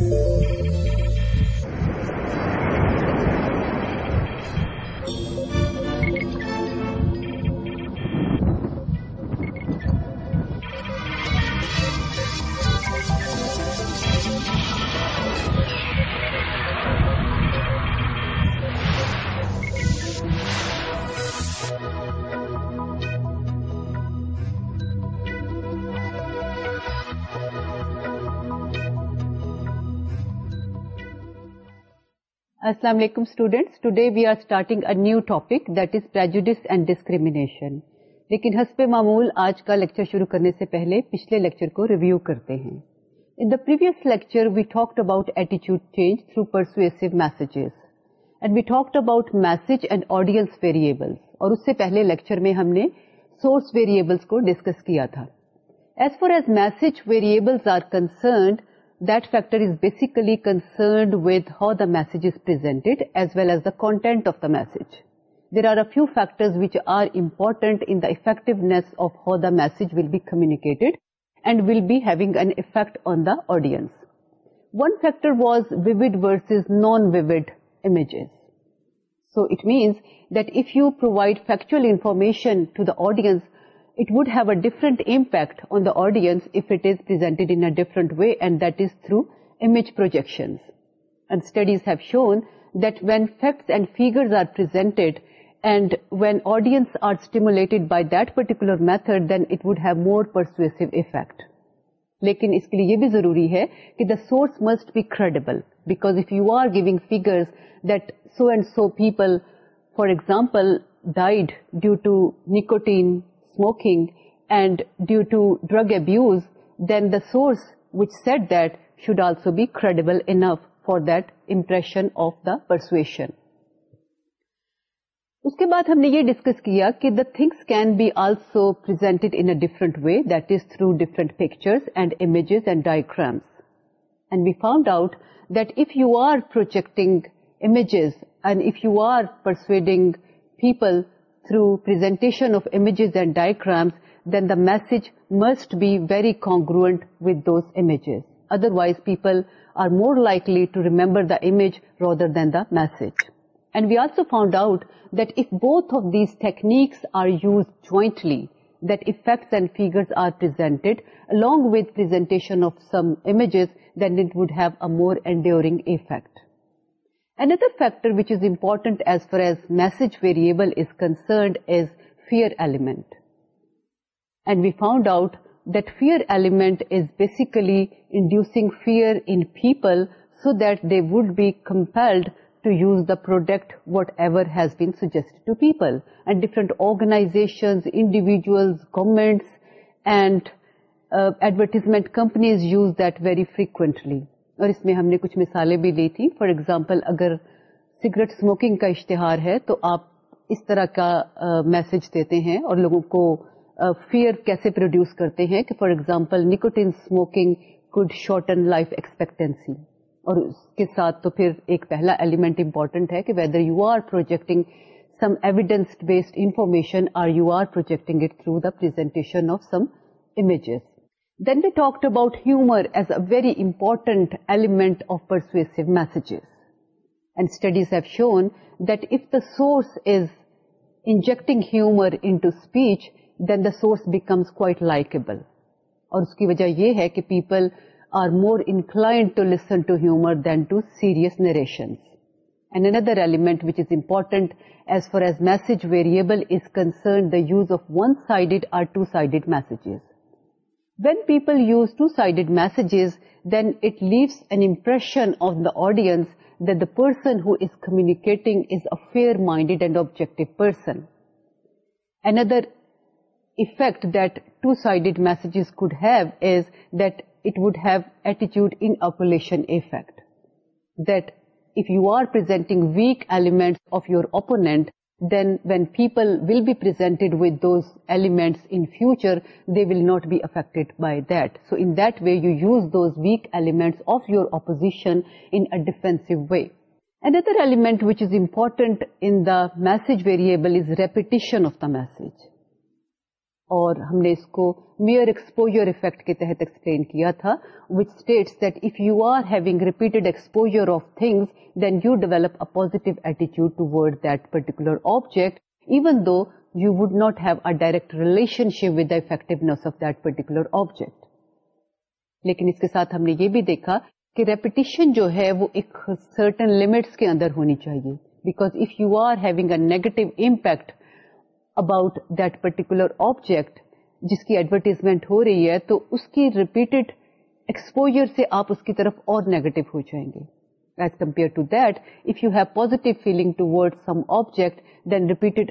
Thank you. السلام علیکم students today we are starting discrimination لیکن حسب معمول آج کا لیکچر شروع کرنے سے پچھلے اور اس سے پہلے میں ہم نے سورس ویریبلس کو ڈسکس کیا تھا as far as message concerned That factor is basically concerned with how the message is presented as well as the content of the message. There are a few factors which are important in the effectiveness of how the message will be communicated and will be having an effect on the audience. One factor was vivid versus non-vivid images. So it means that if you provide factual information to the audience, it would have a different impact on the audience if it is presented in a different way and that is through image projections. And studies have shown that when facts and figures are presented and when audience are stimulated by that particular method then it would have more persuasive effect. لیکن اس کے لیے یہ بھی ضروری ہے کہ the source must be credible because if you are giving figures that so and so people for example died due to nicotine smoking and due to drug abuse then the source which set did also be credible enough for the impression of the persuasion اس کے بعد ہم نے یہ discuss کیا کہ the things can be also presented in different way that is through different picture and images and diagrams and we found out that if you are projecting images and if you are persuading people through presentation of images and diagrams, then the message must be very congruent with those images. Otherwise, people are more likely to remember the image rather than the message. And we also found out that if both of these techniques are used jointly, that effects and figures are presented along with presentation of some images, then it would have a more enduring effect. Another factor which is important as far as message variable is concerned is fear element. And we found out that fear element is basically inducing fear in people so that they would be compelled to use the product whatever has been suggested to people. And different organizations, individuals, governments and uh, advertisement companies use that very frequently. اور اس میں ہم نے کچھ مثالیں بھی لی تھیں فار ایگزامپل اگر سگریٹ اسموکنگ کا اشتہار ہے تو آپ اس طرح کا میسج دیتے ہیں اور لوگوں کو فیئر کیسے پروڈیوس کرتے ہیں کہ for example nicotine smoking could shorten life expectancy اور اس کے ساتھ تو پھر ایک پہلا ایلیمنٹ امپورٹنٹ ہے کہ whether you are projecting some evidence based information or you are projecting it through the presentation of some images then the talk about humour as a very important element of persuasive messages and studies have show that the source is injecting humour into speech then the source becomes quite likeable اور اس کی وجہ یہ ہے کہ people are more inclined to listen to humour then to serious narrations and another element which is important as far as message variable is concerned the use of one sided or two sided messages When people use two-sided messages, then it leaves an impression on the audience that the person who is communicating is a fair-minded and objective person. Another effect that two-sided messages could have is that it would have attitude inoculation effect. That if you are presenting weak elements of your opponent, then when people will be presented with those elements in future, they will not be affected by that. So in that way, you use those weak elements of your opposition in a defensive way. Another element which is important in the message variable is repetition of the message. اور ہم نے اس کو mere exposure effect کے تحت explain کیا تھا which states that if you are having repeated exposure of things then you develop a positive ایٹیچیوڈ toward that particular object even though you would not have a direct relationship with effectiveness of that particular object لیکن اس کے ساتھ ہم نے یہ بھی دیکھا کہ ریپیٹیشن جو ہے وہ ایک سرٹن لمٹس کے اندر ہونی چاہیے because if you are having a negative impact about particular object جس کی ایڈورٹیزمنٹ ہو رہی ہے تو اس کی ریپیٹڈ ایکسپوجر سے آپ اس کی طرف اور نیگیٹو ہو جائیں گے as compare to that if you have positive feeling toward some object then repeated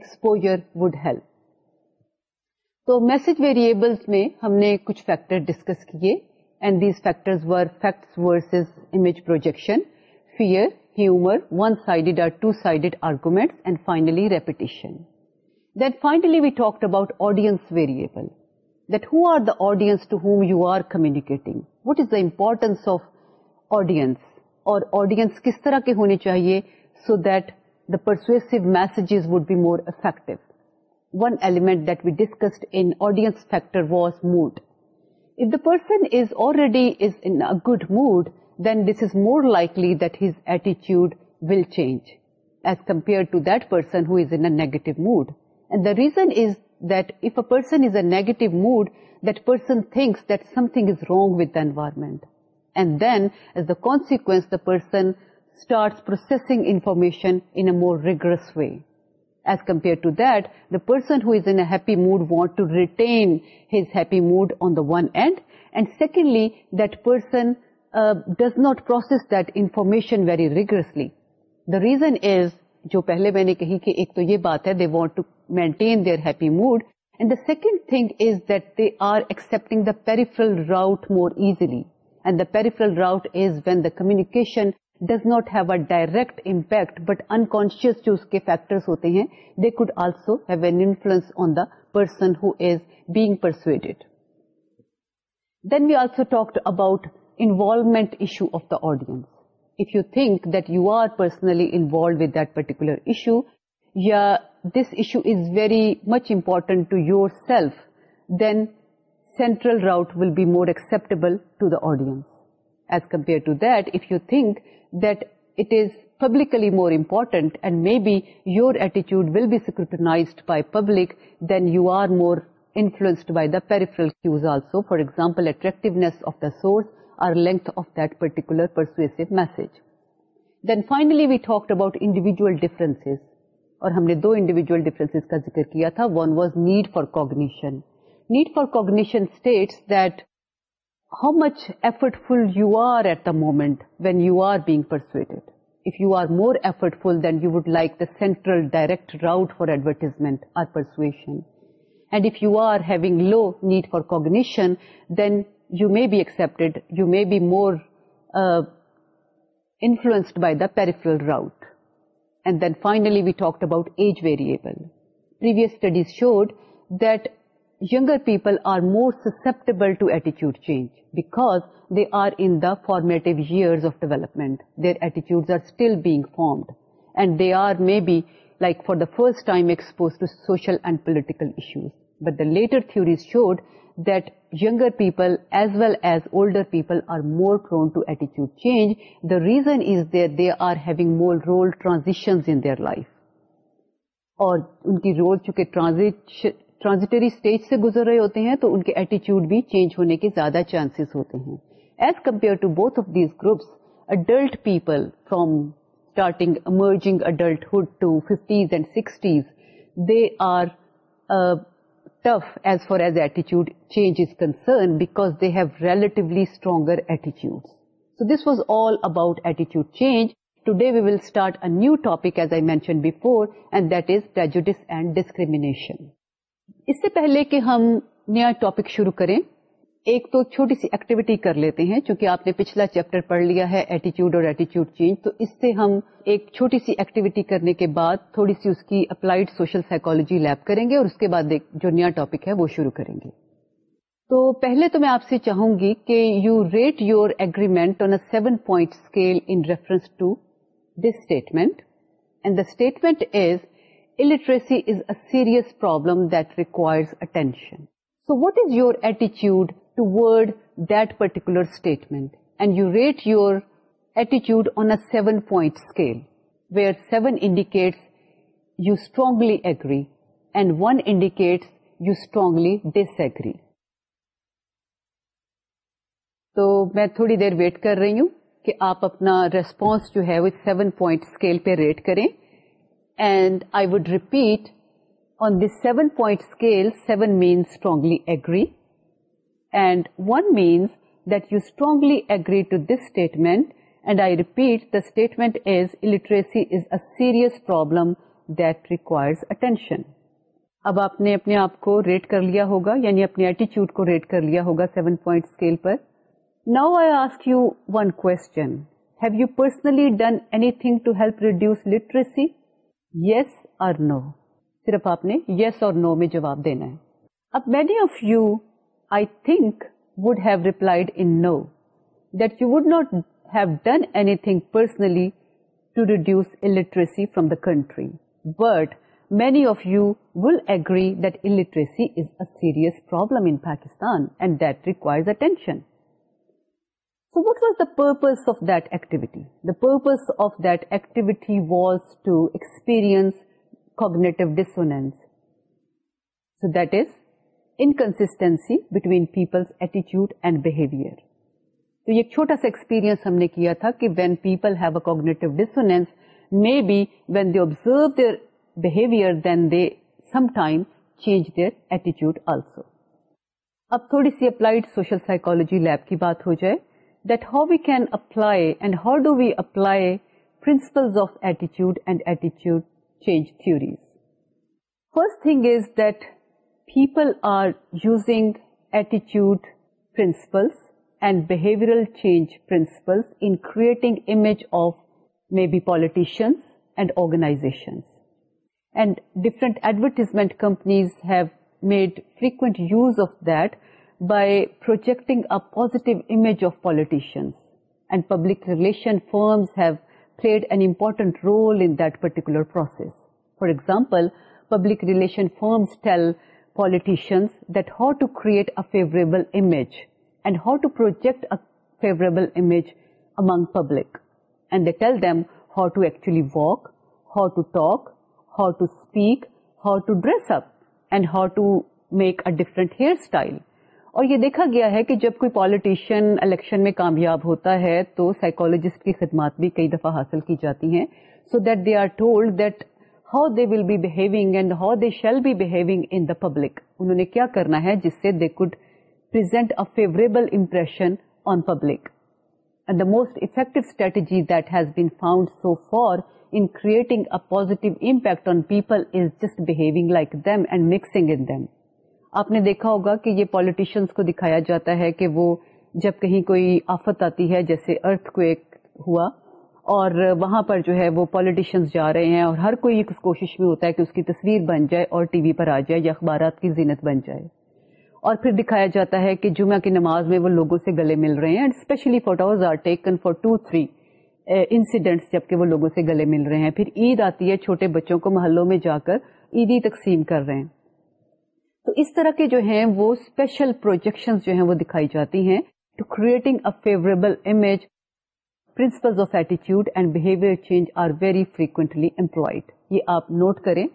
exposure would help تو میسج ویریبلس میں ہم نے کچھ فیکٹر ڈسکس کیے and these factor facts versus image projection fear humour one sided or two sided arguments and finally repetition the fine we talk about audience variable that here the audience to whom you are communicating what is the importance کس طرح کے ہونے چاہیے so that persuasive messages would be more effect one element that we discussed in audience factor was mood of the person is already is in a good mood then this is more likely دٹیچیوڈ will change as compare to that person negative mood and the reason is that if a person is a negative mood that person thinks wrong with it and then is the sick processing a regress way as compare to that the person happy mood want retain happy mood on the one hand and secondly the person does not process that information very rigorously the reason کہ ایک تو یہ بات ہے they want maintain their happy mood and the second thing is that they are accepting the peripheral route more easily and the peripheral route is when the communication does not have a direct impact but unconscious کے factor ہوتے ہیں they could also have an influence on the person his being persuaded then we also talk about involvement issue of the audience if you think that you are personally involved the particular issue یا this issue is very much important to yourself, then central route will be more acceptable to the audience. As compared to that, if you think that it is publicly more important and maybe your attitude will be scrutinized by public, then you are more influenced by the peripheral cues also. For example, attractiveness of the source or length of that particular persuasive message. Then finally, we talked about individual differences. اور ہم نے دو individual difference کا ذکر کیا تھا one was need for cognition need for cognition states that how much effortful you are at the moment when you are being persuaded big pike the central direct route for advertisement and if you are having low need for cognition then you may be accept you may be more influence by the peripheral route And then finally, we talked about age variable. Previous studies showed that younger people are more susceptible to attitude change because they are in the formative years of development. Their attitudes are still being formed. And they are maybe, like for the first time, exposed to social and political issues. But the latter more showed that attitude people as well as older people reason is that role are having their life اور ان کی role چونکہ transitory stage سے گزر رہے ہوتے ہیں تو ان کے ایٹیچیوڈ بھی چینج ہونے کے زیادہ چانسز ہوتے ہیں as compare to both of these groups adult people from starting emerging sixties they are tough as far as ایٹیچیوڈ change is concern because they have relatively stronger ایٹیچیوڈ so this was all about ایٹیچیوڈ change to day we will start a new topic as I mention before and that is ڈیجیس and discrimination اس سے پہلے کہ ہم نیا topic شروع کریں ایک تو چھوٹی سی ایکٹیویٹی کر لیتے ہیں چونکہ آپ نے پچھلا چیپٹر پڑھ لیا ہے ایٹیچیوڈ اور ایٹیچیوڈ چینج تو اس سے ہم ایک چھوٹی سی ایکٹیویٹی کرنے کے بعد تھوڑی سی اس کی اپلائڈ سوشل سائیکولوجی لیب کریں گے اور اس کے بعد جو نیا ٹاپک ہے وہ شروع کریں گے تو پہلے تو میں آپ سے چاہوں گی کہ you rate your agreement on a seven point scale in reference to this statement and the statement is illiteracy is a serious problem that requires attention So what is your attitude to word that particular statement and you rate your attitude on a seven point scale we are seven indicates you strongly agree and one indicates you strongly disagree تو میں تھوڑی دیر wait کر رہی ہوں کہ آپ اپنا response جو ہے وہ سیون پوائنٹ اسکیل پہ ریٹ کریں and I would repeat on this seven point scale seven mean strongly agree and one means that you strongly agree to this statement and I repeat the statement is illiteracy is a serious attention. اب آپ نے اپنے آپ کو rate کر لیا ہوگا یعنی اپنے ایٹیچیوڈ کو ریٹ کر لیا ہوگا سیون پوائنٹ اسکیل پر now I ask you one question have you personally done anything to help reduce literacy yes اور نو صرف آپ نے یس اور نو میں جواب دینا ہے اب many of you I think, would have replied in no, that you would not have done anything personally to reduce illiteracy from the country. But many of you will agree that illiteracy is a serious problem in Pakistan and that requires attention. So what was the purpose of that activity? The purpose of that activity was to experience cognitive dissonance. So that is تھا کہ بات ہو جائے how we can apply how do we apply principle of ایٹیچیوڈ change first thing is that people are using attitude principles and behavioral change principles in creating image of maybe politicians and organizations. And different advertisement companies have made frequent use of that by projecting a positive image of politicians. And public relation firms have played an important role in that particular process. For example, public relation firms tell politicians that how to create a favorable image and how to project a favorable image among public. And they tell them how to actually walk, how to talk, how to speak, how to dress up and how to make a different hairstyle. اور یہ دیکھا گیا ہے کہ جب کوئی politician election میں کامیاب ہوتا ہے تو سائیکولوجسٹ کی خدمات بھی کئی دفعہ حاصل کی جاتی ہیں so that they are told that how will and how they بیگلکل farting impact on people is just behaving like them and mixing آپ نے دیکھا ہوگا کہ یہ پالیٹیشینس کو دکھایا جاتا ہے کہ وہ جب کہیں کوئی آفت آتی ہے جیسے ارتھ کو ایک ہوا اور وہاں پر جو ہے وہ پالیٹیشینس جا رہے ہیں اور ہر کوئی اس کوشش میں ہوتا ہے کہ اس کی تصویر بن جائے اور ٹی وی پر آ جائے یا اخبارات کی زینت بن جائے اور پھر دکھایا جاتا ہے کہ جمعہ کی نماز میں وہ لوگوں سے گلے مل رہے ہیں especially photos are taken for two three incidents جبکہ وہ لوگوں سے گلے مل رہے ہیں پھر عید آتی ہے چھوٹے بچوں کو محلوں میں جا کر عیدی تقسیم کر رہے ہیں تو اس طرح کے جو ہیں وہ اسپیشل پروجیکشن جو ہیں وہ دکھائی جاتی ہیں to creating a favourable image principles of attitude and behaviour change are very frequently employed یہ آپ نوٹ کریں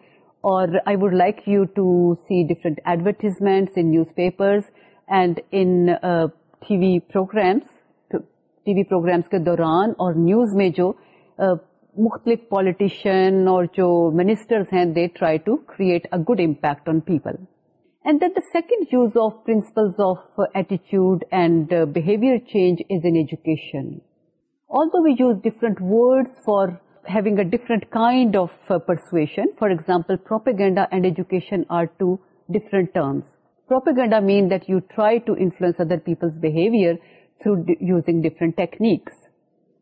اور I would like you to see different advertisements in newspapers and in T T V V programs programs کے دوران اور news میں جو uh, مختلف پالیٹیشین اور جو منسٹرز ہیں they try to create a good impact on people second use of principles of attitude and behaviour change is انجوکیشن Although we use different words for having a different kind of uh, persuasion, for example, propaganda and education are two different terms. Propaganda means that you try to influence other people's behavior through using different techniques.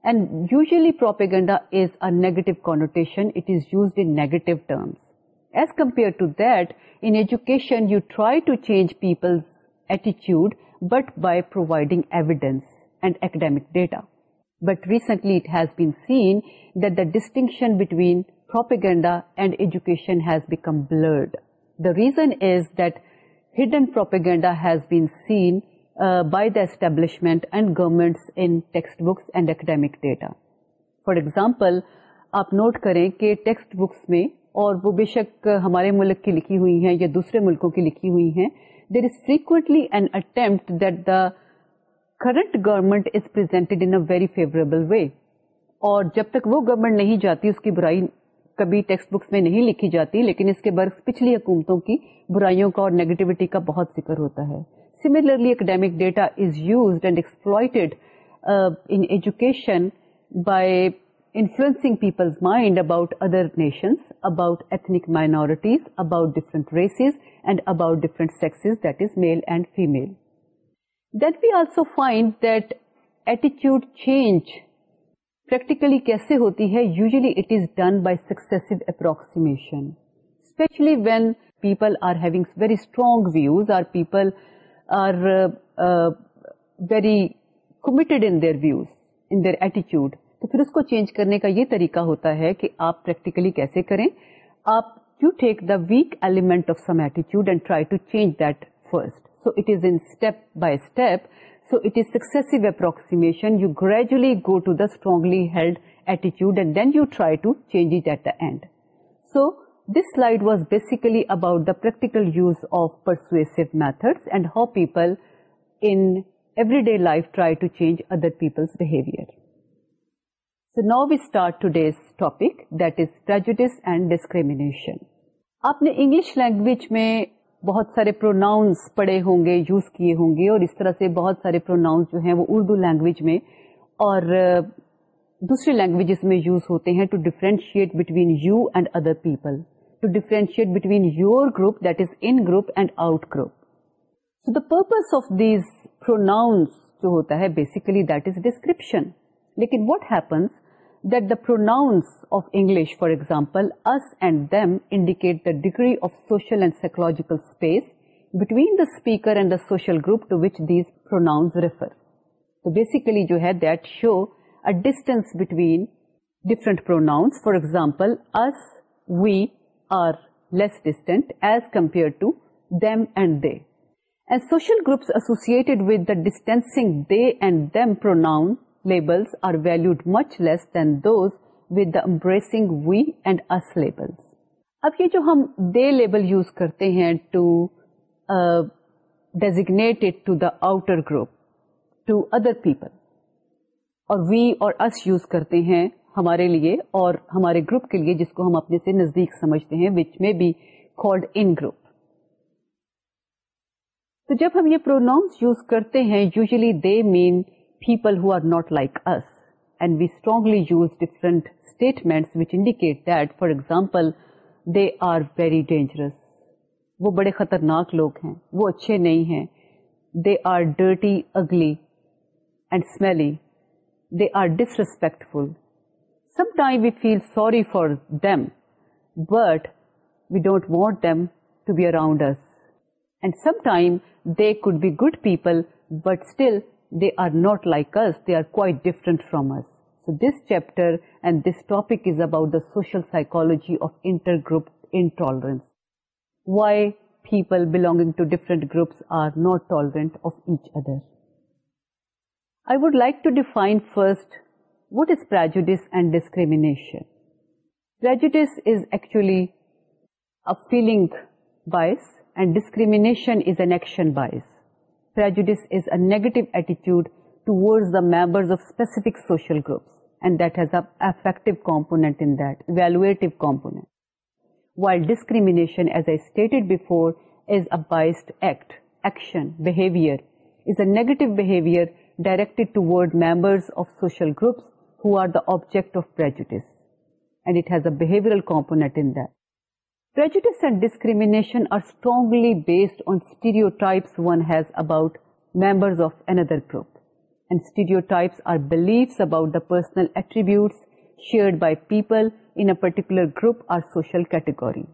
And usually propaganda is a negative connotation. It is used in negative terms. As compared to that, in education, you try to change people's attitude, but by providing evidence and academic data. But recently it has hidden the distinction between seen uh, by the establishment and governments in books and academic data for example آپ note کریں کہ text books میں اور وہ بے شک ہمارے ملک کی لکھی ہوئی ہیں یا دوسرے ملکوں کی لکھی ہوئی ہیں there is frequently and attempt that the current government is presented in very favourable way اور جب تک وہ گورمنٹ نہیں جاتی اس کی برائی کبھی ٹیکسٹ بکس میں نہیں لکھی جاتی لیکن اس کے برس پچھلی حکومتوں کی برائیوں کا اور نیگیٹوٹی کا بہت ذکر ہوتا ہے similarly academic data is use and in education by influencing people's mind about other nations about ethnic minorities about different races and about different sexes that is male and female that we also find ایٹیچیوڈ change practically کیسے ہوتی ہے usually it is done by six approximation especially when people are having very strong views or are people very committed in their views in their ایٹیچیوڈ تو پھر اس کو change کرنے کا یہ طریقہ ہوتا ہے کہ آپ پریکٹیکلی کیسے کریں آپ you take the weak element of some ایٹیچیوڈ and try to change that first it is in by step so it is successive approximation you gradually go to the اسٹرانگلیڈ and then you try to change at داڈ so this light was basically about the practical use of persuasive method and how people day life try to change other people behaviour so now we start to days topic that is prejudice and discrimination اپنے English language میں بہت سارے pronouns پڑے ہوں گے use کیے ہوں گے اور اس طرح سے بہت سارے پروناؤنس جو ہیں وہ اردو لینگویج میں اور دوسری لینگویجز میں یوز ہوتے ہیں to differentiate between you and other people to differentiate between your group that is in group and out group so the purpose of these pronouns جو ہوتا ہے بیسیکلی دیٹ از ڈسکرپشن لیکن what happens that the pronouns of English, for example, us and them, indicate the degree of social and psychological space between the speaker and the social group to which these pronouns refer. So basically, you had that show a distance between different pronouns. For example, us, we are less distant as compared to them and they. And social groups associated with the distancing they and them pronoun labels are valued much less than those with the embracing we and us labels. اب یہ جو ہم they label use کرتے ہیں to designate to the outer group to other people اور we اور us use کرتے ہیں ہمارے لیے اور ہمارے گروپ کے لیے جس کو ہم اپنے سے نزدیک سمجھتے ہیں وچ میں بی بیلڈ ان گروپ تو جب ہم یہ پروناؤنس یوز کرتے ہیں usually they mean people who are not like us and we strongly use different statement which indicate that for example they are very dangerous وہ بڑے خطرناک لوگ ہیں وہ اچھے نہیں ہیں they are dirty ugly and smelly they are disrespectful some time we feel sorry for them but we don't want them to be around us and some time they could be good people but still They are not like us, they are quite different from us. So this chapter and this topic is about the social psychology of intergroup intolerance. Why people belonging to different groups are not tolerant of each other. I would like to define first, what is prejudice and discrimination? Prejudice is actually a feeling bias and discrimination is an action bias. ڈائکٹرڈ member objects and it ہیزرپونے Prejudice and discrimination are strongly based on stereotypes one has about members of another group. And stereotypes are beliefs about the personal attributes shared by people in a particular group or social category.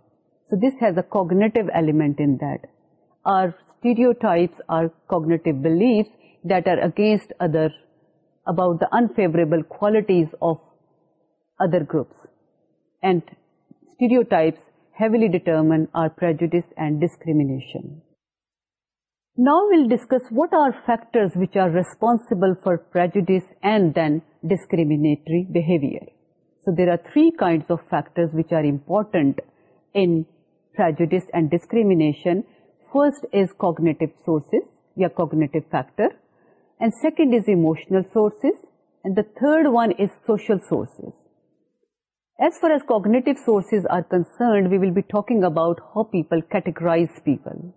So this has a cognitive element in that. Our stereotypes are cognitive beliefs that are against other, about the unfavorable qualities of other groups. And stereotypes heavily determine our prejudice and discrimination. Now we'll discuss what are factors which are responsible for prejudice and then discriminatory behavior. So there are three kinds of factors which are important in prejudice and discrimination. First is cognitive sources, or cognitive factor, and second is emotional sources, and the third one is social sources. As far as cognitive sources are concerned, we will be talking about how people categorize people.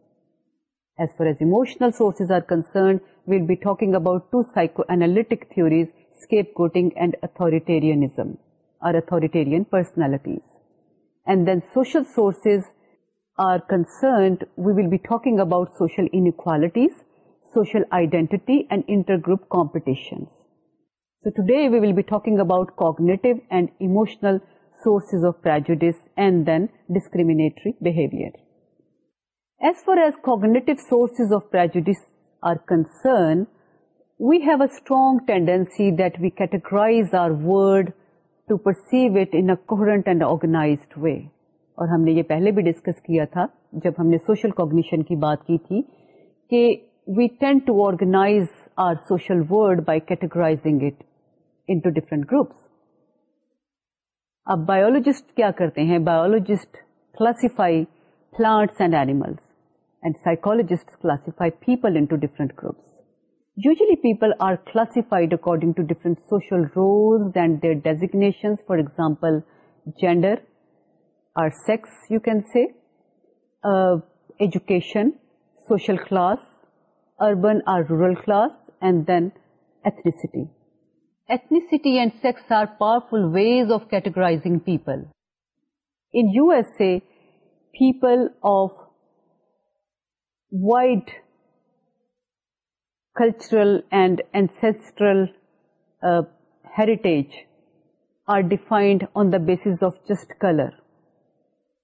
As far as emotional sources are concerned, we'll be talking about two psychoanalytic theories, scapegoating and authoritarianism, or authoritarian personalities. And then social sources are concerned, we will be talking about social inequalities, social identity and intergroup competitions. So today we will be talking about cognitive and emotional sources of prejudice and then discriminatory behavior. As far as cognitive sources of prejudice are concerned, we have a strong tendency that we categorize our word to perceive it in a coherent and organized way. اور ہم نے یہ پہلے بھی discuss کیا تھا جب ہم نے سوشل کوگنیشن کی بات کی تھی کہ we tend to organise our social world by categorising it just کیا کرتے ہیں biologist classify plants and animals and psychologists classify people into groups usually people are classified according to different social roles and their designation for example gender or sex you can see education social class urban or rural class and then ethnicity Ethnicity and sex are powerful ways of categorizing people. In USA, people of wide cultural and ancestral uh, heritage are defined on the basis of just color.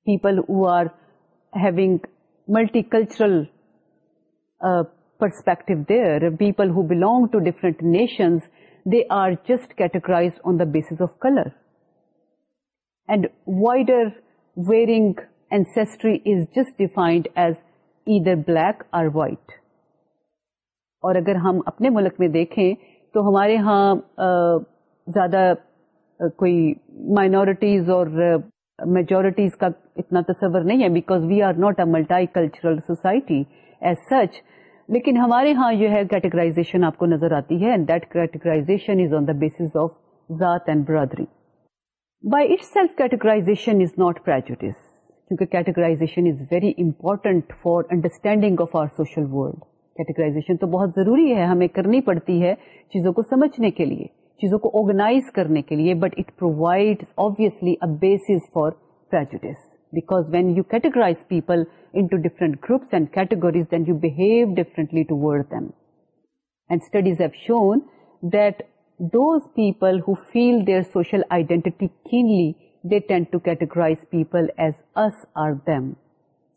People who are having multicultural uh, perspective there, people who belong to different nations are just categorise on the the of colour and wider varying varying ancestry is just defined as either black or white اور اگر ہم اپنے ملک میں دیکھیں تو ہمارے ہاں زیادہ کوئی مائنورٹیز اور میجورٹیز کا اتنا تصور نہیں ہے because we are not a multicultural society as such لیکن ہمارے ہاں یہ ہے کیٹیگرائزیشن آپ کو نظر آتی ہے and that categorization is on the base of ذات اینڈ برادری by itself categorization categorization is is not کیونکہ very important for understanding of our social world categorization تو بہت ضروری ہے ہمیں کرنی پڑتی ہے چیزوں کو سمجھنے کے لیے چیزوں کو آرگنائز کرنے کے لیے but it provide obviously basis prejudice Because when you categorize people into different groups and categories, then you behave differently toward them. And studies have shown that those people who feel their social identity keenly, they tend to categorize people as us or them.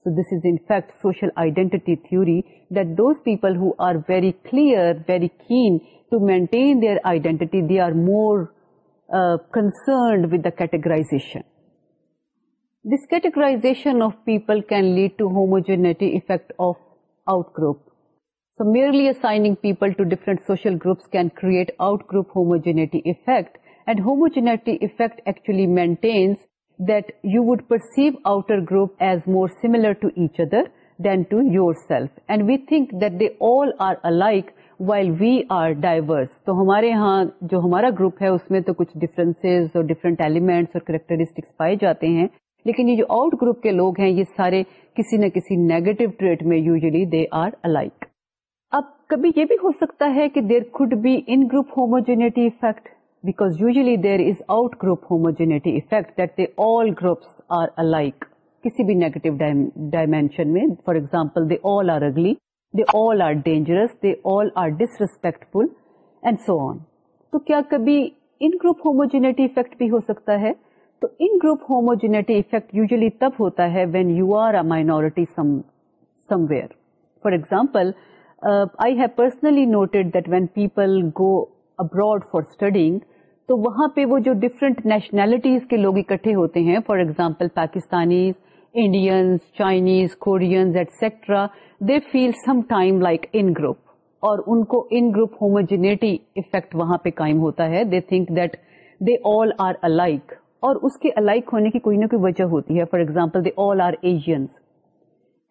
So this is in fact social identity theory, that those people who are very clear, very keen to maintain their identity, they are more uh, concerned with the categorization. This categorisation of people can lead to homogeneity effect of out group so merely assigning people into social groups can create out group homogeneity effect and homogeneity effect actually means you see outer group as more similar to each other than to yourself and we think that they all are alike while we are diverse تو ہمارے یہاں جو ہمارا group ہے اس میں تو کچھ difference اور ڈیفرنٹ ایلیمنٹ اور کریکٹرسٹکس پائے جاتے ہیں لیکن یہ جو آؤٹ گروپ کے لوگ ہیں یہ سارے کسی نہ کسی نیگیٹو ٹریٹ میں یوزلی دے آر الائک اب کبھی یہ بھی ہو سکتا ہے کہ there could be in group homogeneity effect because usually there is out group homogeneity effect that they all groups are alike کسی بھی نیگیٹو ڈائمینشن میں for example they all are ugly they all are dangerous they all are disrespectful and so on تو کیا کبھی in group homogeneity effect بھی ہو سکتا ہے تو in group homogeneity effect usually تب ہوتا ہے when you are a minority somewhere for example I have personally noted that when people go abroad for studying تو وہاں پہ وہ جو ڈفرنٹ نیشنلٹیز کے لوگ اکٹھے ہوتے ہیں for example Pakistani Indians Chinese Koreans etcetera they feel some time like in group اور ان کو ان گروپ ہوموجینٹی افیکٹ وہاں پہ قائم ہوتا ہے think that they all are alike اور اس کے الائک ہونے کی کوئی نہ کوئی وجہ ہوتی ہے for example they all are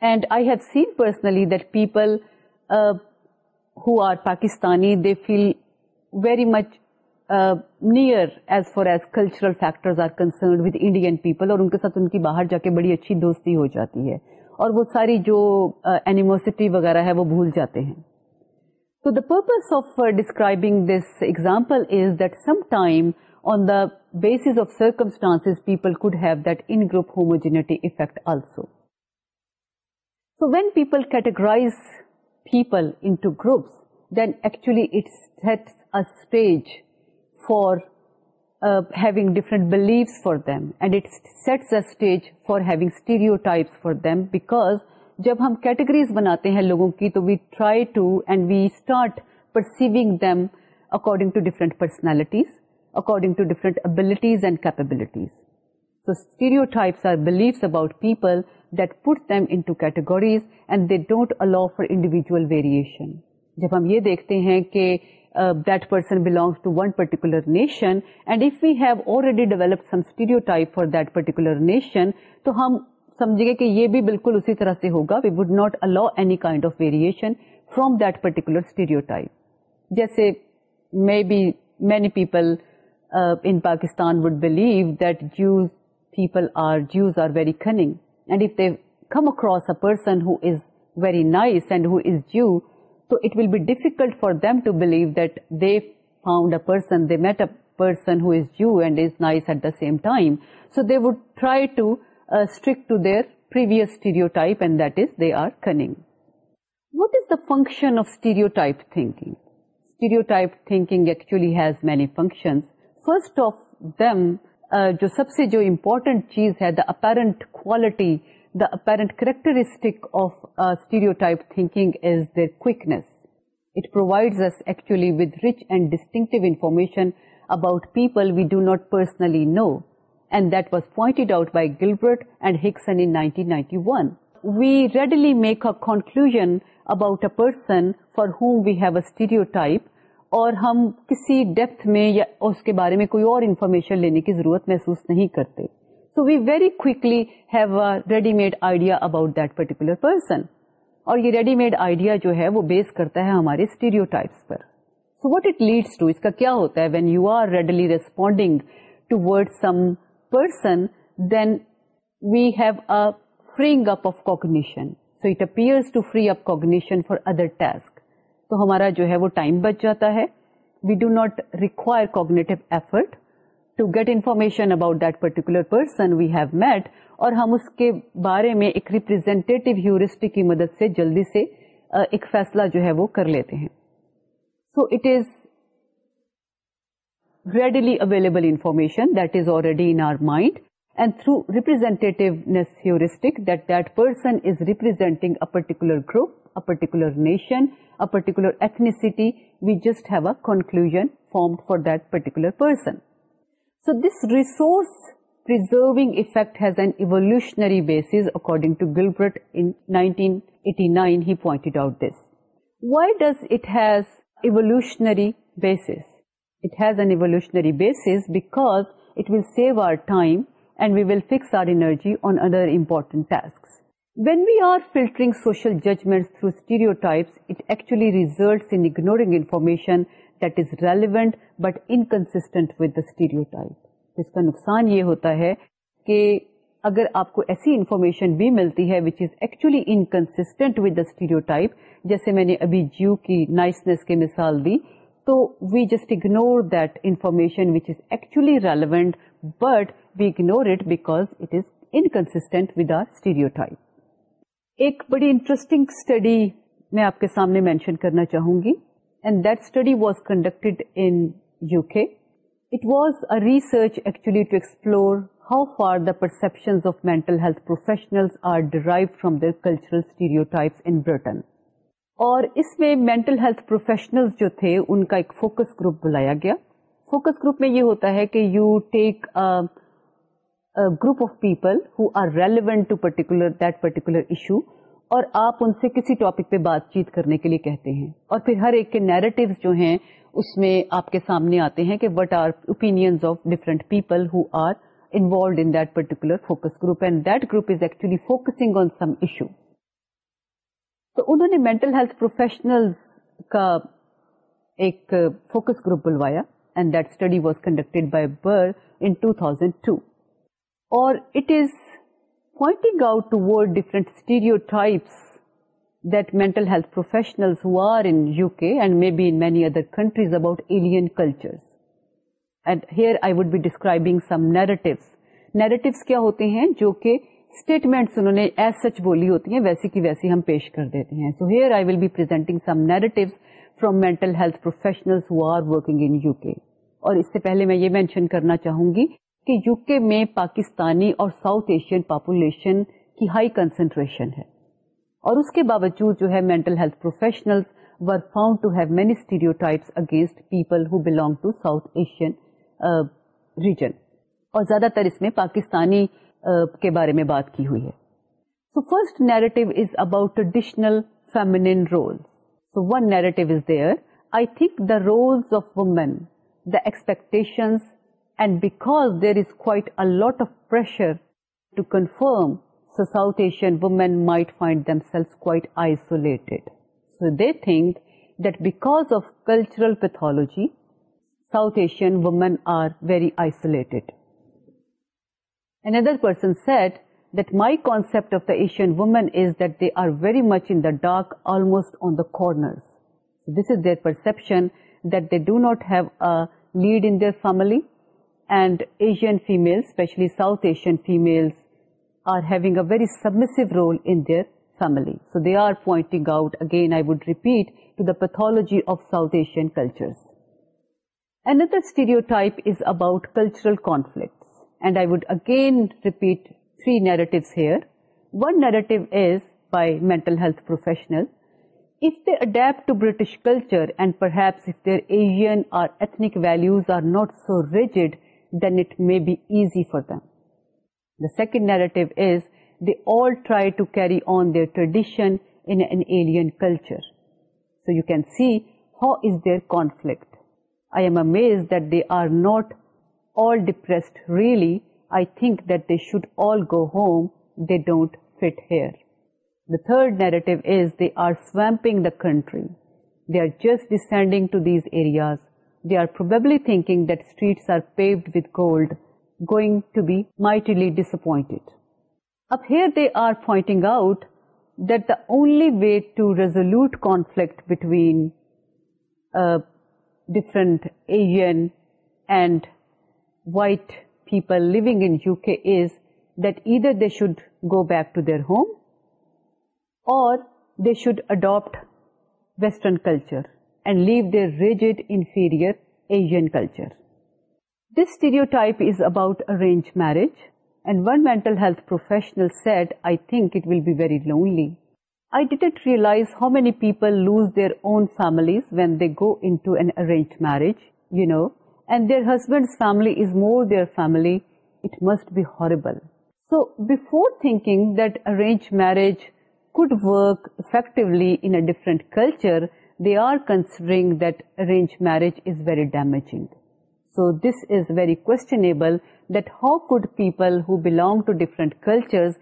and I have as cultural factor people اور ان کے ساتھ ان کی باہر جا کے بڑی اچھی دوستی ہو جاتی ہے اور وہ ساری جو اینیورسٹی uh, وغیرہ ہے وہ بھول جاتے ہیں تو the purpose of describing this example is that some time on the basis of circumstances, people could have that in-group homogeneity effect also. So when people categorize people into groups, then actually it sets a stage for uh, having different beliefs for them and it sets a stage for having stereotypes for them because جب ہم categories بناتے ہیں لوگوں کی تو we try to and we start perceiving them according to different personalities according to different that and them about categories and they don't allow for individual variation جب ہم یہ دیکھتے ہیں کہ that person belongs to one particular nation and if we have already develop some type for that particular nation تو ہم سمجھیں گے کہ یہ بھی بالکل اسی طرح سے ہوگا we would not allow any kind of variation from that particular stereotype جیسے maybe many people Uh, in Pakistan would believe that Jews are very cunning. And if they come across a person who is very nice and who is Jew, so it will be difficult for them to believe that they met a person who is Jew and is nice at the same time. So they would try to uh, stick to their previous stereotype, and that is they are cunning. What is the function of stereotype thinking? Stereotype thinking actually has many functions. First of them جو سب سے جو important چیز ہے the apparent quality the apparent characteristic of thinking is it provides us actually with rich and distinctive information about people we do not personally know and that was pointed out by Gilbert and Hixon in 1991 we readily make a conclusion about a person for whom we have a type اور ہم کسی depth میں یا اس کے بارے میں کوئی اور انفارمیشن لینے کی ضرورت محسوس نہیں کرتے so we very have a ready made idea about that particular person اور یہ ریڈی میڈ آئیڈیا جو ہے وہ بیس کرتا ہے ہمارے اسٹیریو ٹائپس پر so what it leads to اس کا کیا ہوتا ہے when you are readily responding toward some person then we have a فریگ up of cognition so it to free up cognition for other task تو ہمارا جو ہے وہ ٹائم بچ جاتا ہے we do not require cognitive effort to get information about that particular person we have met اور ہم اس کے بارے میں ایک ریپرزینٹیو ہیورسٹک کی مدد سے جلدی سے ایک فیصلہ جو ہے وہ کر لیتے ہیں so it is readily available information that is already in our mind and through representativeness heuristic that that person is representing a particular group a particular nation, a particular ethnicity. We just have a conclusion formed for that particular person. So this resource preserving effect has an evolutionary basis. According to Gilbert in 1989, he pointed out this. Why does it has evolutionary basis? It has an evolutionary basis because it will save our time and we will fix our energy on other important tasks. When we are filtering social judgment through stereotypically results in ignoring information that is relevant but inconsistent with the stereotype اس کا نقصان یہ ہوتا ہے کہ اگر آپ کو ایسی انفارمیشن بھی ملتی ہے which is actually inconsistent with the stereotype جیسے میں نے ابھی جیو کی نائسنیس کی مثال دی تو we just ignore that information which is actually relevant but we ignore it because it is inconsistent with our stereotype ایک بڑی انٹرسٹنگ اسٹڈی میں آپ کے سامنے مینشن کرنا چاہوں گی and that study was conducted in U K it was a research actually to explore how far the perception of mental health professional are drive from the cultural stereotypes in Britain اور اس میں mental health professional جو تھے ان کا ایک focus group بلایا گیا فوکس گروپ میں یہ ہوتا ہے کہ you take group of people who are relevant to particular issue اور آپ ان سے کسی ٹاپک پہ بات چیت کرنے کے لیے کہتے ہیں اور پھر ہر ایک کے نیریٹیو جو ہیں اس میں آپ کے سامنے آتے ہیں کہ what are of different people who are particular focus group and that group is actually issue تو انہوں نے مینٹل کا ایک فوکس گروپ بلوایا اینڈ کنڈکٹیڈ بائی بر two thousand two it is pointing out toward different that mental and maybe in many other countries about alien culture I would be describing some narrative narratives کیا ہوتے ہیں جو کہ statements انہوں نے as such بولی ہوتی ہیں ویسی کی ویسی ہم پیش کر دیتے ہیں so here I will be presenting some per from mental health professional who are working in U K اور اس سے پہلے میں یہ مینشن کرنا چاہوں گی کہ یو کے میں پاکستانی اور ساؤتھ ایشین پاپولیشن کی ہائی کنسنٹریشن ہے اور اس کے باوجود جو ہے mental health professional were found to have many stereotypes against people who belonging to South Asian region اور زیادہ تر اس میں پاکستانی uh, کے بارے میں بات کی ہوئی ہے so first narrative is about traditional feminine role so one narrative is there I think the roles of women the expectations And because there is quite a lot of pressure to conform, so South Asian women might find themselves quite isolated. So they think that because of cultural pathology, South Asian women are very isolated. Another person said that my concept of the Asian woman is that they are very much in the dark, almost on the corners. So this is their perception, that they do not have a lead in their family and Asian females, especially South Asian females, are having a very submissive role in their family. So they are pointing out, again I would repeat, to the pathology of South Asian cultures. Another stereotype is about cultural conflicts, and I would again repeat three narratives here. One narrative is by mental health professionals. If they adapt to British culture, and perhaps if their Asian or ethnic values are not so rigid then it may be easy for them. The second narrative is they all try to carry on their tradition in an alien culture. So you can see how is their conflict. I am amazed that they are not all depressed really. I think that they should all go home. They don't fit here. The third narrative is they are swamping the country. They are just descending to these areas. They are probably thinking that streets are paved with gold, going to be mightily disappointed. Up here they are pointing out that the only way to resolute conflict between uh, different Asian and white people living in UK is that either they should go back to their home or they should adopt Western culture. ریجریئر Asian culture decides about arrange marriage lonely I date realise how many people lose their own families when they go انج marriage their husband family is more their family it must be horrible so before thinking درینج marriage could work effectively culture they are considering that arranged marriage is very damaging. So this is very questionable, that how could people who belong to different cultures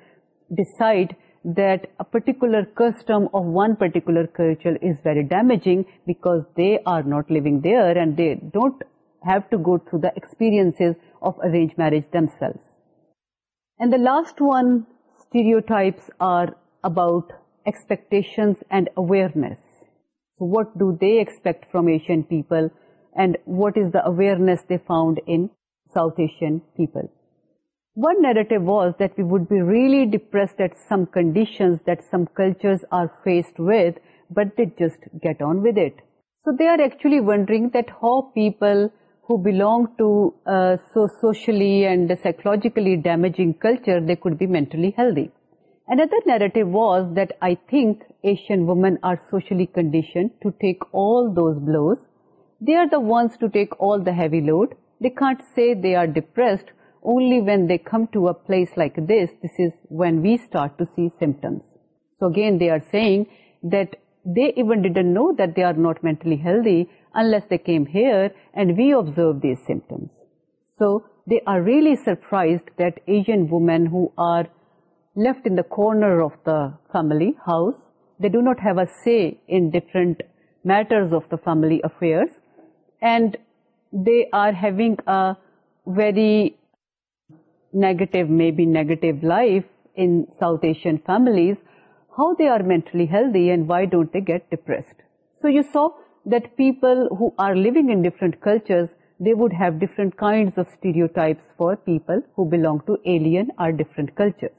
decide that a particular custom of one particular culture is very damaging, because they are not living there and they don't have to go through the experiences of arranged marriage themselves. And the last one, stereotypes, are about expectations and awareness. So what do they expect from Asian people, and what is the awareness they found in South Asian people? One narrative was that we would be really depressed at some conditions that some cultures are faced with, but they just get on with it. So they are actually wondering that how people who belong to uh, so socially and psychologically damaging culture, they could be mentally healthy. Another narrative was that I think Asian women are socially conditioned to take all those blows. They are the ones to take all the heavy load. They can't say they are depressed. Only when they come to a place like this is when we start to see symptoms. So again, they are saying that they even didn't know that they are not mentally healthy unless they came here and we observe these symptoms. So they are really surprised that Asian women who are left in the corner of the family house. They do not have a say in different matters of the family affairs, and they are having a very negative, maybe negative life in South Asian families. How they are mentally healthy and why don't they get depressed? So you saw that people who are living in different cultures, they would have different kinds of stereotypes for people who belong to alien or different cultures.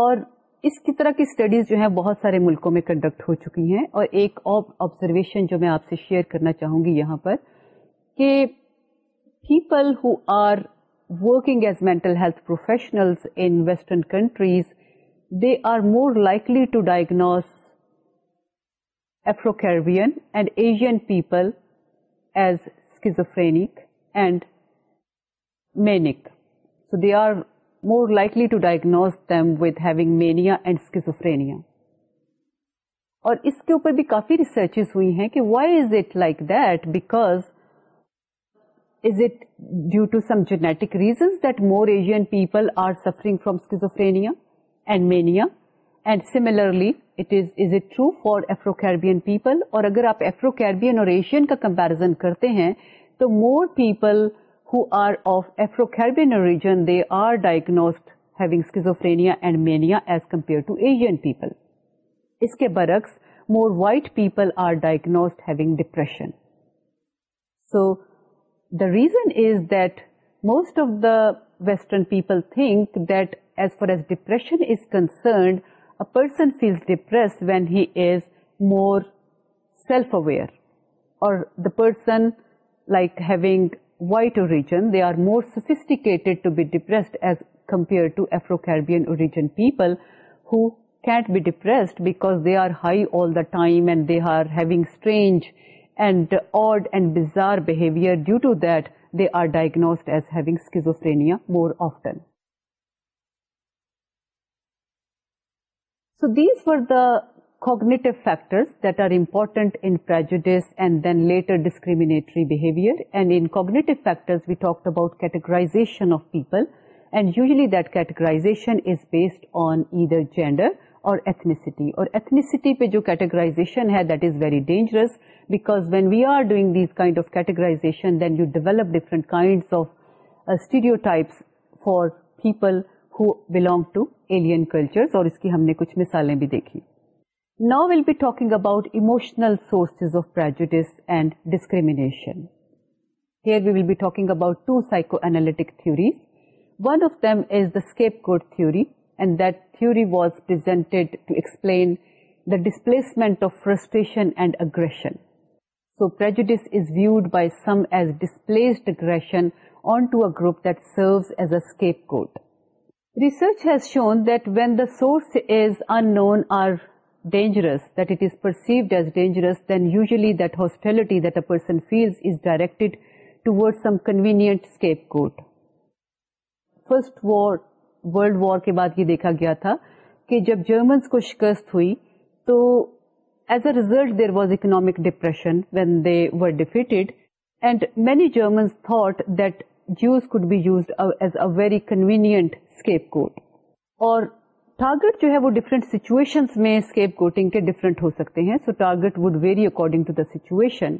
اور اس کی طرح کی studies جو ہیں بہت سارے ملکوں میں کنڈکٹ ہو چکی ہیں اور ایک آبزرویشن جو میں آپ سے شیئر کرنا چاہوں گی یہاں پر کہ people who are working as mental health professional in western countries they are more likely to diagnose ایفروکیربین and Asian people as schizophrenic and manic so they are more likely to diagnose mania and اور اس کے اوپر بھی کافی research ہوئی ہیں کہ why is it like that because is it due to some genetic reasons that more Asian people are suffering from schizophrenia and mania and similarly it is is it true for Afro ایفروکیریبین people اور اگر آپ Afro Afro-Caribbean اور Asian کا comparison کرتے ہیں تو more people who are of Afro Caribbean region they are diagnosed and mania as compare to Asian people اس کے برعکس more white people are diagnosed depression so the reason is that most of the western people think that as far as depression is concerned a person feels depress we he is more self aware اور the person like having white origin, they are more sophisticated to be depressed as compared to Afro-Caribbean origin people who can't be depressed because they are high all the time and they are having strange and odd and bizarre behavior. Due to that, they are diagnosed as having schizophrenia more often. So these were the cognitive factors that are important in prejudice and then later discriminatory behaviour and in cognitive factors we talk about categorisation of people and usually that categorisation is based on either gender اور ethnicity اور ethnicity پہ جو categorisation ہے that is very dangerous because when we are doing these kind of categorisation then you develop different kinds of stereotypes for people belonging to alien cultures اور اس کی ہم نے کچھ مثالیں بھی دیکھی ہیں Now we'll be talking about emotional sources of prejudice and discrimination. Here we will be talking about two psychoanalytic theories. One of them is the scapegoat theory, and that theory was presented to explain the displacement of frustration and aggression. So prejudice is viewed by some as displaced aggression onto a group that serves as a scapegoat. Research has shown that when the source is unknown or dangerous that it is perceived as dangerous then use that hospitality direct some convenient goat first war کے بعد یہ دیکھا گیا تھا کہ جب Germans کو شکست ہوئی تو as a result there was economic depression we they were ڈیٹیڈ and many Germans thought that Jews could be use as a very convenient scapegoat اور ٹارگیٹ جو ہے وہ ڈفرینٹ سچویشن میں اسکیپ کوٹنگ کے ڈفرینٹ ہو سکتے ہیں so target would vary according to the the the situation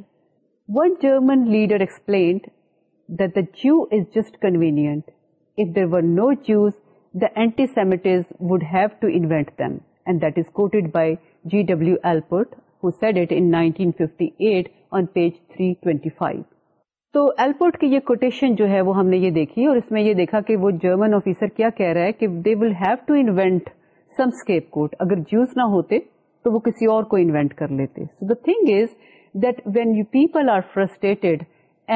one German leader explained that Jew is just convenient if there were no Jews anti سیمیٹیز would have to invent them and that is quoted by G W Allport who said it in 1958 on page 325. تو Allport کی یہ quotation جو ہے وہ ہم نے یہ دیکھی اور اس میں یہ دیکھا کہ وہ جرمن آفیسر کیا کہہ رہا ہے کہ they will have to invent some scapegoat اگر نہ ہوتے تو وہ کسی اور کو انوینٹ کر لیتے so the thing is that when you people are frustrated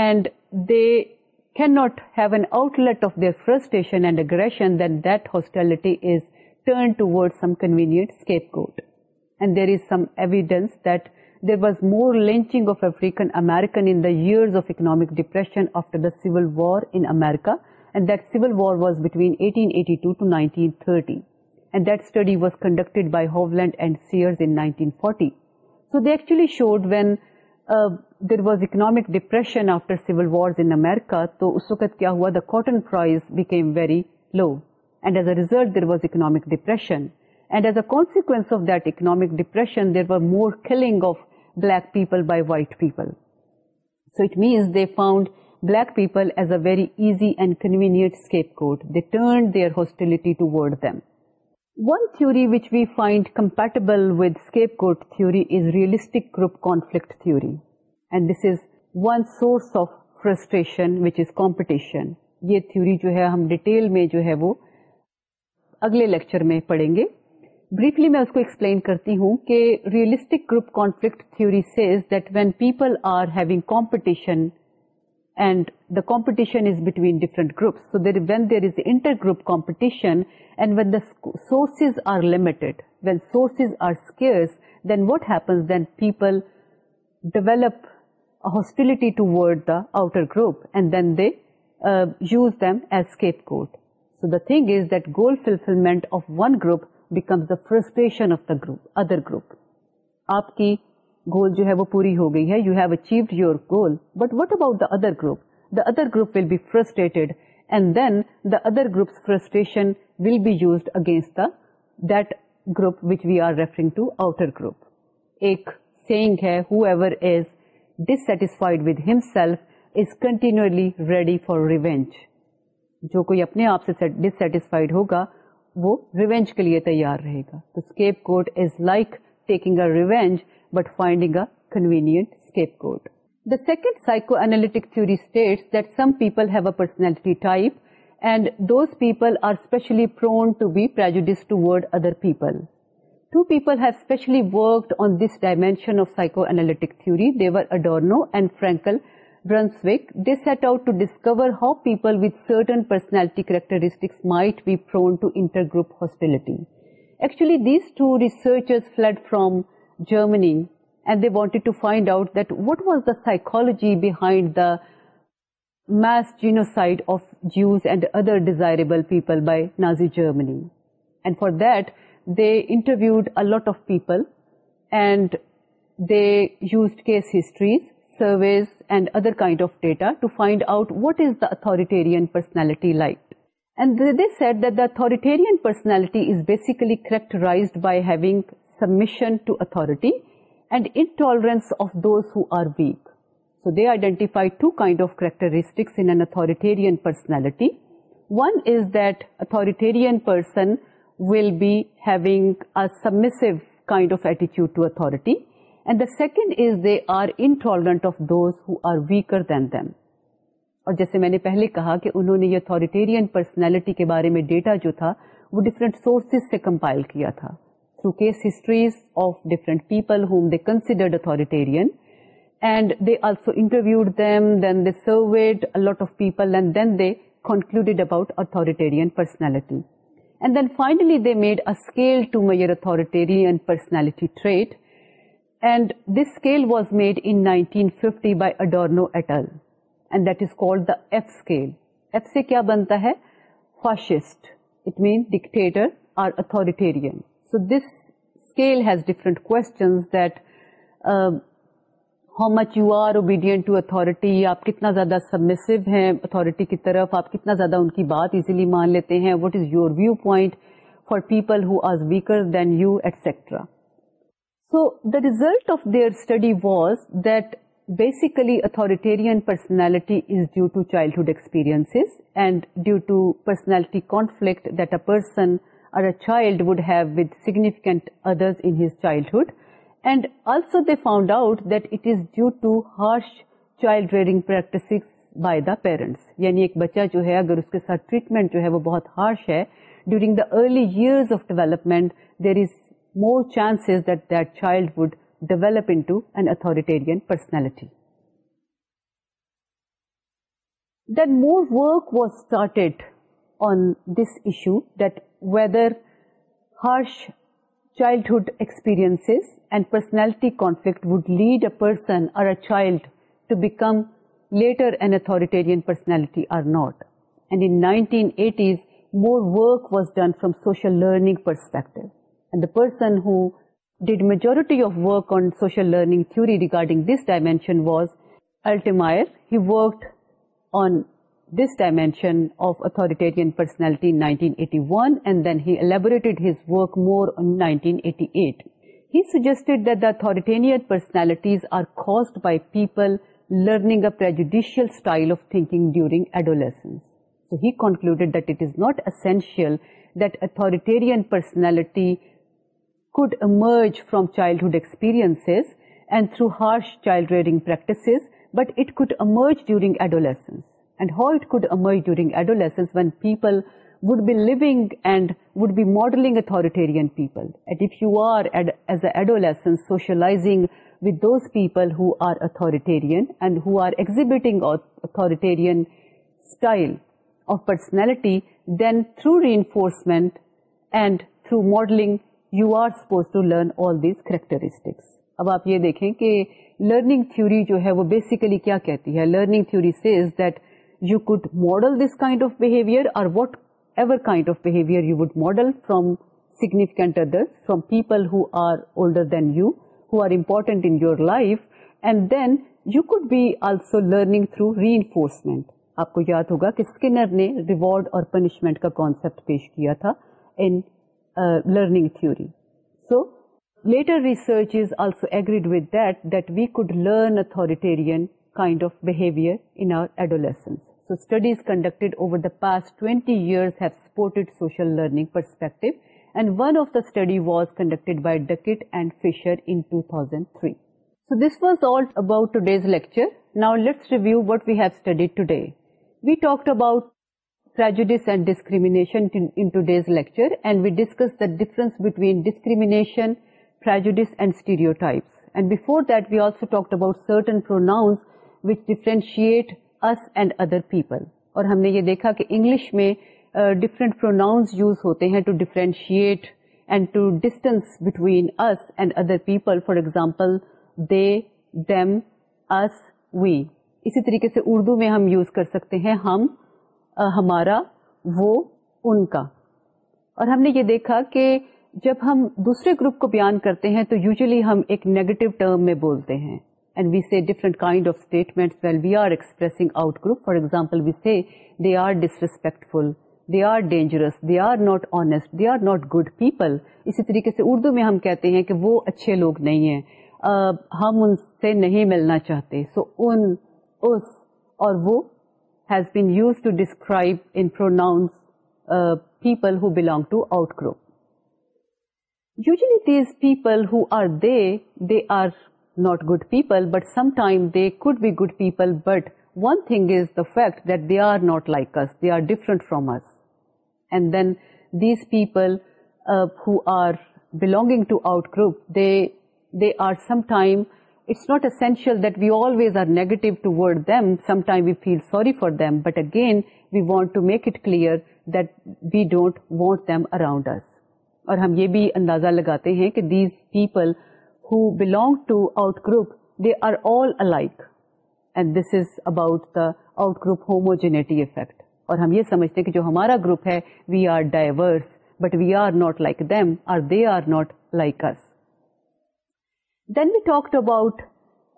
and they can not have an outlet of their frustration and aggression then that hostility is turn toward some convenient scapegoat and there is some evidence that there was مورینچ of African American N داس آفک ڈپ امیریکاڈ wars بو ٹرٹیٹ study وزڈ سو ایکچ و دیر وزمک depression wars انمیکا تو اس وقت کیا ہوا دا کاٹس بری ل لو and as a result was economic depression and as consequence depression there were more killing of black people by white people. So it means they found black people as a very easy and convenient scapegoat. They turned their hostility toward them. One theory which we find compatible with scapegoat theory is realistic group conflict theory. And this is one source of frustration which is competition. یہ theory جو ہے ہم detail میں جو ہے وہ اگلے lecture میں پڑھیں گے بریفلی میں اس کو ایکسپلین کرتی ہوں کہ realistic group conflict theory says that when people are having competition and the competition is between different group so there when there is inter group competition and when the sources are limited when sources are scarce then what happens then people develop hospitality toward the outer group and then they use them as goat so the thing is that goal fulfilment of one group becomes frustration ہو گئی goal but what about will be use against group we are referring to outer group ایک saying ہے وہ revenge کے لیے تیار رہے گا تو scapegoat is like taking a revenge but finding a convenient scapegoat the second psycho analytic theory states that some people have a personality type and those people are especially prone to be پرس toward other people to people have especially work on this dimension of psycho analytic تھوڑی دیور Adorno and Frenkel Brunswick, they set out to discover how people with certain personality characteristics might be prone to intergroup hostility. Actually, these two researchers fled from Germany and they wanted to find out that what was the psychology behind the mass genocide of Jews and other desirable people by Nazi Germany. And for that, they interviewed a lot of people and they used case histories surveys and other kind of data to find out what is the authoritarian personality like. And they said that the authoritarian personality is basically characterized by having submission to authority and intolerance of those who are weak. So they identify two kind of characteristics in an authoritarian personality. One is that authoritarian person will be having a submissive kind of attitude to authority, and the second is they are intolerant of those who are weaker than them اور جیسے میں نے پہلے کہا کہ انہوں نے یہ اتوریٹیرئن پرسنالٹی کے بارے میں ڈیٹا جو تھا وہ ڈفرینٹ سورسز سے کمپائل کیا تھا through case histories of different people whom they they they considered and and also interviewed them then then surveyed lot of people they concluded about authority personality and then finally they made a scale to measure your personality trait and this scale was made انٹین fifty by Adorno et al F scale F سے کیا بنتا ہے uh, آپ کتنا زیادہ سبمسو ہیں authority کی طرف آپ کتنا زیادہ ان کی بات ایزیلی مان لیتے ہیں what is your view point for people who are weaker than you et cetera so the result of their study was that basically authoritarian personality is due to childhood experience and due to personality conflict that a person or a child would have with significant others in his childhood and also they found out that it is due to harsh child rearing practice by the parents یعنی ایک بچہ جو ہے اگر اس کے ساتھ treatment جو ہے وہ بہت ہارش ہے during the early years of development there is more chances that that child would develop into an authoritarian personality. Then more work was started on this issue, that whether harsh childhood experiences and personality conflict would lead a person or a child to become later an authoritarian personality or not. And in 1980s, more work was done from social learning perspective. And the person who did majority of work on social learning theory regarding this dimension was Altemeyer. He worked on this dimension of authoritarian personality in 1981, and then he elaborated his work more in 1988. He suggested that the authoritarian personalities are caused by people learning a prejudicial style of thinking during adolescence. So he concluded that it is not essential that authoritarian personality could emerge from childhood experiences and through harsh child rearing practices, but it could emerge during adolescence. And how it could emerge during adolescence when people would be living and would be modeling authoritarian people. And if you are, as an adolescent, socializing with those people who are authoritarian and who are exhibiting authoritarian style of personality, then through reinforcement and through modeling, you are suppose to learn all these characteristics اب آپ یہ دیکھیں کہ learning theory جو ہے وہ basically کیا کہتی ہے learning theory says that you could model this kind of behaviour اور ever kind of behaviour you would model from significant others from people who are older than you who are important in your life and then you could be also learning through reinforcement آپ کو یاد ہوگا کہ Skinner نے reward اور punishment کا concept پیش کیا تھا in learning theory. So later researchers also agreed with that we could learn authoritarian kind of behavior in our adolescence. So studies conducted over the past 20 years have supported social learning perspective, and one of the study was conducted by Duckett and Fisher in 2003. So this was all about today's lecture. Now let's review what we have studied today. We talked about prejudice and discrimination in today's lecture and we discuss the difference between discrimination, prejudice and stereotypes. And before that we also talked about certain pronouns which differentiate us and other people. اور ہم نے یہ دیکھا کہ English میں different pronouns use ہوتے ہیں to differentiate and to distance between us and other people for example they them us we اسی طریقے سے اردو میں ہم یوز کر سکتے ہیں ہم ہمارا وہ ان کا اور ہم نے یہ دیکھا کہ جب ہم دوسرے گروپ کو بیان کرتے ہیں تو یوزلی ہم ایک نیگیٹو ٹرم میں بولتے ہیں and we we we different kind of statement well are expressing out group for example they are they are dangerous they are not honest they are not good people اسی طریقے سے اردو میں ہم کہتے ہیں کہ وہ اچھے لوگ نہیں ہیں ہم ان سے نہیں ملنا چاہتے سو ان اس اور وہ has been used to describe in pronouns uh, people who belong to outgroup. Usually these people who are they are not good people, but sometimes they could be good people, but one thing is the fact that they are not like us, they are different from us. And then these people uh, who are belonging to outgroup, they are sometimes it's not essential that we always are negative toward them sometime we feel sorry for them but again we want to make it clear that we don't want them around us اور ہم یہ بھی اندازہ لگاتے ہیں کہ these people who belong to out group they are all alike and this is about the out group homogeneity effect اور ہم یہ سمجھتے ہیں کہ جو ہمارا گروپ ہے we are diverse but we are not like them are they are not like us Then we talked about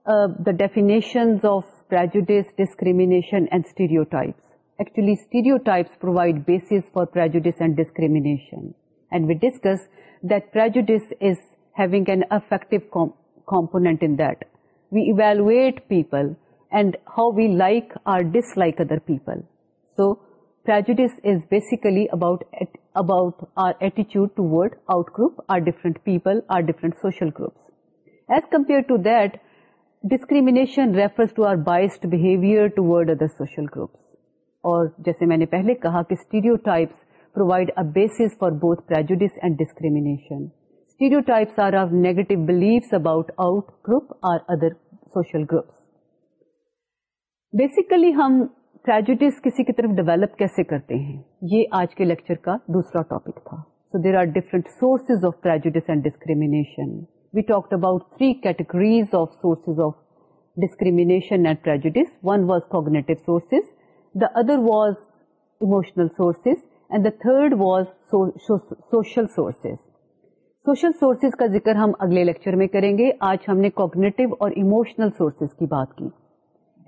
uh, the definitions of prejudice, discrimination and stereotypes. Actually, stereotypes provide basis for prejudice and discrimination. And we discussed that prejudice is having an affective component in that. We evaluate people and how we like or dislike other people. So, prejudice is basically about our attitude toward outgroup, our different people, our different social groups. As compare to that discrimination refers behaviour اور جیسے میں نے ہم پر develop کیسے کرتے ہیں یہ آج کے لیکچر کا دوسرا ٹاپک تھا so there are different sources of prejudice and discrimination we talk about three categories of sources of discrimination and prejudice one was cognitive sources the other was emotional sources and the third was social sources social sources کا ذکر ہم اگلے lecture میں کریں گے آج ہم نے کوگنیٹو اور اموشنل سورسز کی بات کی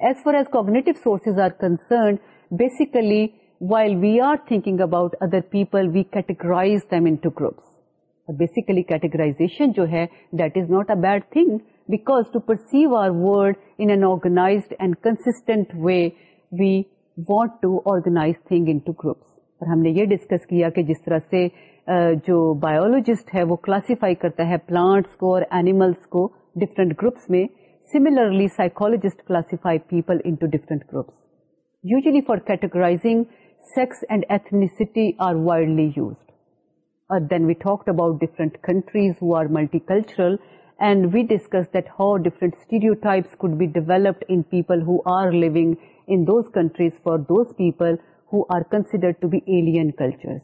as far as cognitive sources are concerned basically while we are thinking about other people we categorize them into groups basically categorization جو ہے that is not a bad thing because to perceive our world in an organized and consistent way we want to organize thing into groups اور ہم نے یہ discuss کیا کہ جس طرح سے جو بایولوجسٹ ہے وہ کلاسیفائی کرتا ہے پلانٹس کو اور اینیملس کو ڈفرینٹ گروپس میں similarly psychologist classify people into different groups usually for categorizing sex and ethnicity are widely used then we talk about different countries who are multi cultural and we discuss that how different stereotype could be developed in people who are لوگ in those countries for those people Hare consider to be alien cultures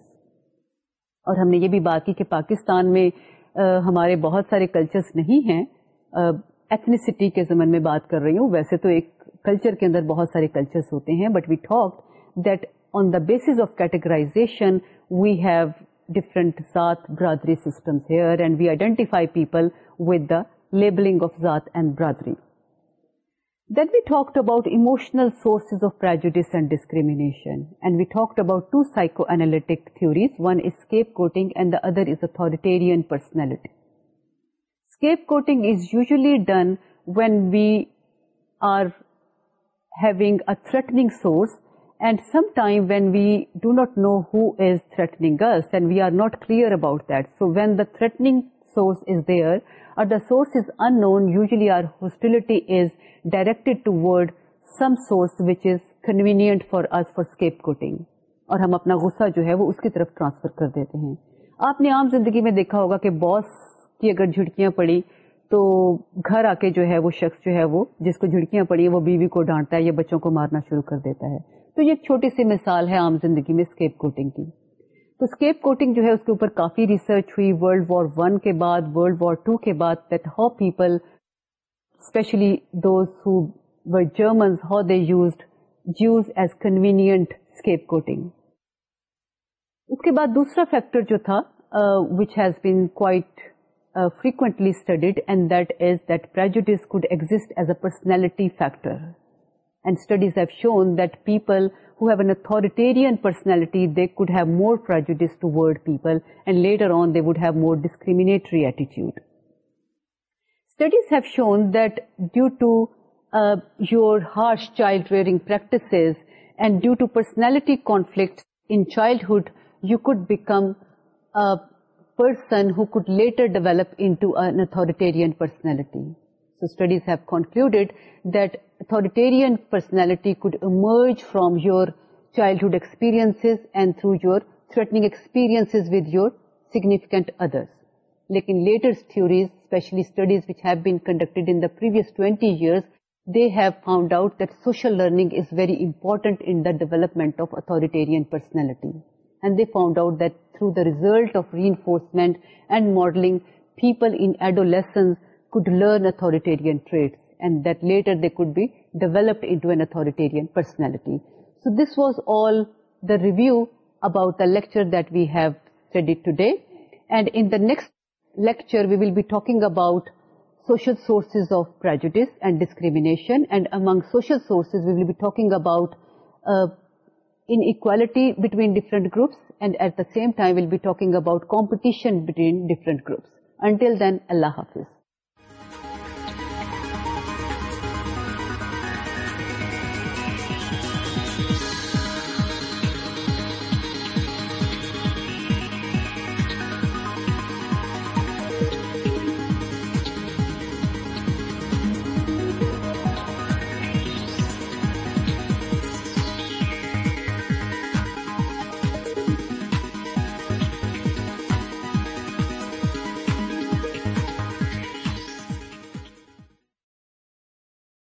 اور ہم نے یہ بھی بات کی کہ پاکستان میں ہمارے بہت سارے کلچر نہیں ہیں ایتنیسٹی کے زمانے میں بات کر رہی ہوں ویسے تو ایک کلچر کے اندر بہت سارے کلچرس ہوتے ہیں but we talk that on the base of categorization we have different Zaat Bradri systems here, and we identify people with the labeling of Zaat and Bradri. Then we talked about emotional sources of prejudice and discrimination, and we talked about two psychoanalytic theories. One is scapegoating and the other is authoritarian personality. Scapegoating is usually done when we are having a threatening source and some time when we do is know who is threatening گرس we are some clear about is the for source is there اور ہم اپنا غصہ جو ہے وہ اس کی طرف ٹرانسفر کر دیتے ہیں آپ نے عام زندگی میں دیکھا ہوگا کہ باس کی اگر جھڑکیاں پڑی تو گھر آ کے جو ہے وہ شخص جو ہے وہ جس کو جھڑکیاں پڑی وہ بیوی کو ڈانٹتا ہے یا بچوں کو مارنا شروع کر دیتا ہے تو یہ چھوٹی سی مثال ہے عام زندگی میں اسکیپ کوٹنگ کی تو اسکیپ کوٹنگ جو ہے اس کے اوپر کافی ریسرچ ہوئی ورلڈ وار ون کے بعد ورلڈ وار ٹو کے بعد that how people especially those who Germans how they used use as convenient scapegoating اس کے بعد دوسرا فیکٹر جو تھا which has been quite frequently studied and that is that personality factor And studies have shown that people who have an authoritarian personality, they could have more prejudice toward people, and later on they would have more discriminatory attitude. Studies have shown that due to uh, your harsh child rearing practices and due to personality conflicts in childhood, you could become a person who could later develop into an authoritarian personality. So studies have concluded that Authoritarian personality could emerge from your childhood experiences and through your threatening experiences with your significant others. Lekin later theories, especially studies which have been conducted in the previous 20 years, they have found out that social learning is very important in the development of authoritarian personality. And they found out that through the result of reinforcement and modeling, people in adolescence could learn authoritarian traits and that later they could be developed into an authoritarian personality. So this was all the review about the lecture that we have studied today. And in the next lecture, we will be talking about social sources of prejudice and discrimination. And among social sources, we will be talking about uh, inequality between different groups, and at the same time, we'll be talking about competition between different groups. Until then, Allah Hafiz.